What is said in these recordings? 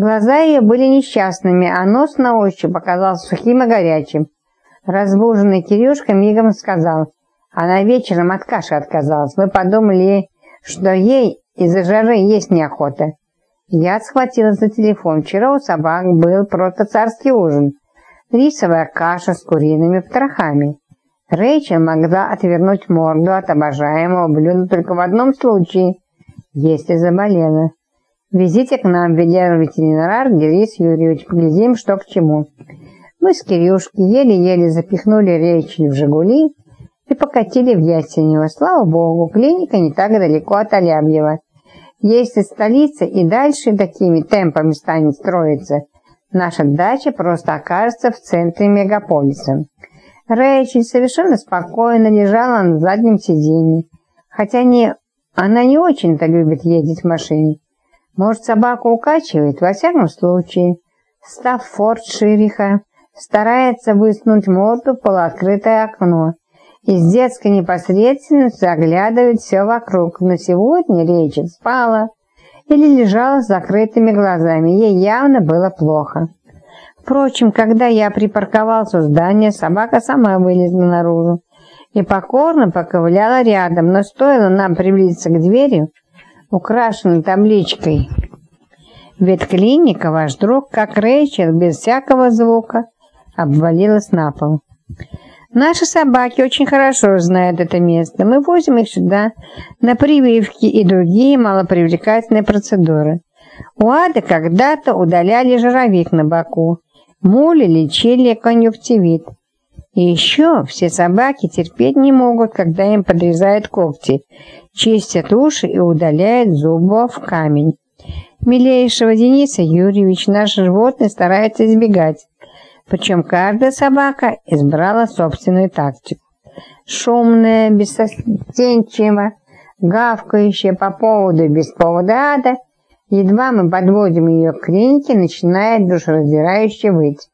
Глаза ее были несчастными, а нос на ощупь оказался сухим и горячим. Разбуженный Кирюшка мигом сказал, она вечером от каши отказалась. Мы подумали, что ей из-за жары есть неохота. Я схватилась за телефон. Вчера у собак был просто царский ужин. Рисовая каша с куриными потрохами. Рэйчел могла отвернуть морду от обожаемого блюда только в одном случае, если заболела. Везите к нам, ветеринар Денис Юрьевич, поглядим, что к чему. Мы с Кирюшки еле-еле запихнули Рэйчель в «Жигули» и покатили в Ясенево. Слава богу, клиника не так далеко от Алябьева. Если столица и дальше такими темпами станет строиться, наша дача просто окажется в центре мегаполиса. Рэйчель совершенно спокойно лежала на заднем сиденье, хотя не, она не очень-то любит ездить в машине. Может, собаку укачивает, во всяком случае. Став форт Шириха, старается высунуть морду в полуоткрытое окно и с детской непосредственностью заглядывает все вокруг. Но сегодня Рейчел спала или лежала с закрытыми глазами. Ей явно было плохо. Впрочем, когда я припарковался у здания, собака сама вылезла наружу и покорно поковыляла рядом, но стоило нам приблизиться к двери, украшенной табличкой «Ветклиника, ваш друг, как Рэйчел, без всякого звука», обвалилась на пол. Наши собаки очень хорошо знают это место. Мы возим их сюда на прививки и другие малопривлекательные процедуры. У Ады когда-то удаляли жировик на боку. Мули лечили конъюнктивит. И еще все собаки терпеть не могут, когда им подрезают когти, чистят уши и удаляют зубов камень. Милейшего Дениса Юрьевич наши животные стараются избегать. Причем каждая собака избрала собственную тактику. Шумная, бессостенчиво, гавкающая по поводу и без повода ада, едва мы подводим ее к клинике, начинает душераздирающе выть.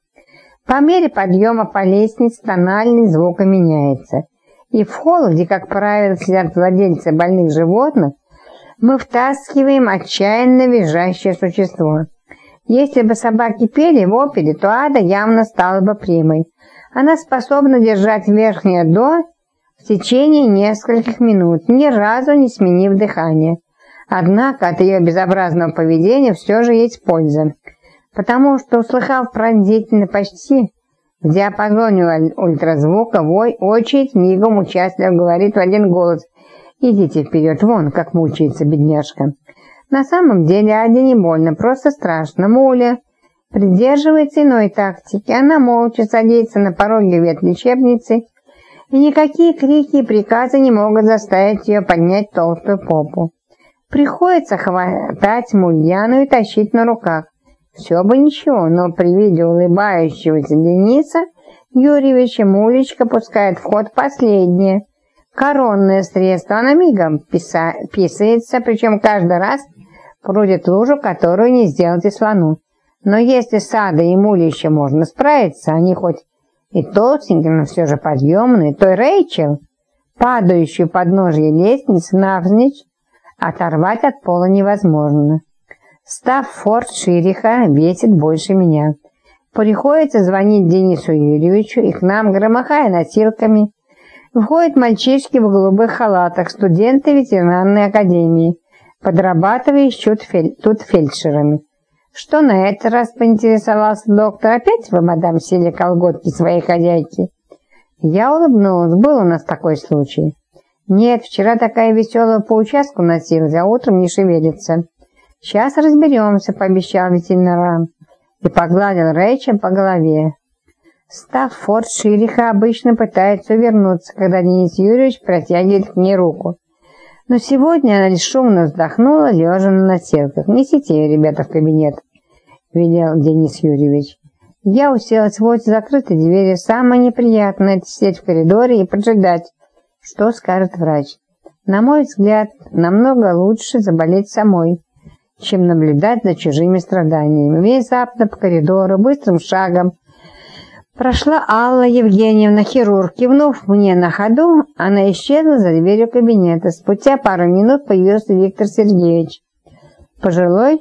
По мере подъема по лестнице тональность звука меняется. И в холл, где, как правило, сидят владельцы больных животных, мы втаскиваем отчаянно визжащее существо. Если бы собаки пели в опере, то Ада явно стала бы примой. Она способна держать верхнее «до» в течение нескольких минут, ни разу не сменив дыхание. Однако от ее безобразного поведения все же есть польза, потому что, услыхав пронзительно почти в диапазоне ультразвука, вой очередь мигом участливо говорит в один голос «Идите вперед, вон, как мучается бедняжка». На самом деле Аде не больно, просто страшно. Муля придерживается иной тактики. Она молча садится на пороге ветлечебницы, и никакие крики и приказы не могут заставить ее поднять толстую попу. Приходится хватать Мульяну и тащить на руках. Все бы ничего, но при виде улыбающегося Дениса Юрьевича Мулечка пускает в ход последнее. Коронное средство, она мигом писа писается, причем каждый раз прудит лужу, которую не сделать и слону. Но если сада и мули еще можно справиться, они хоть и толстенькие, но все же подъемные, то Рэйчел, падающую под ножье лестницы навзничь, оторвать от пола невозможно. Став форт Шириха весит больше меня. Приходится звонить Денису Юрьевичу и к нам, громыхая носилками, входят мальчишки в голубых халатах, студенты ветеринарной академии, подрабатывающие тут фельдшерами. Что на этот раз поинтересовался доктор? Опять вы, мадам, сели колготки своей хозяйки? Я улыбнулась. Был у нас такой случай. Нет, вчера такая веселая по участку носилась, а утром не шевелится. Сейчас разберемся, пообещал ветеринарам и погладил Рэйча по голове. Став Форд Шириха обычно пытается увернуться, когда Денис Юрьевич протягивает к ней руку. Но сегодня она лишь шумно вздохнула, лежа на носилках. «Несите ее, ребята, в кабинет», — велел Денис Юрьевич. Я уселась возле закрытой двери. Самое неприятное — это сидеть в коридоре и поджидать, что скажет врач. На мой взгляд, намного лучше заболеть самой, чем наблюдать за чужими страданиями. Внезапно по коридору, быстрым шагом, Прошла Алла Евгеньевна, хирург. Кивнув мне на ходу, она исчезла за дверью кабинета. Спустя пару минут появился Виктор Сергеевич. Пожилой,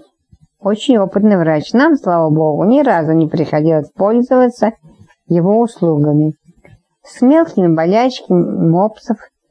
очень опытный врач. Нам, слава богу, ни разу не приходилось пользоваться его услугами. С мелкими болячками мопсов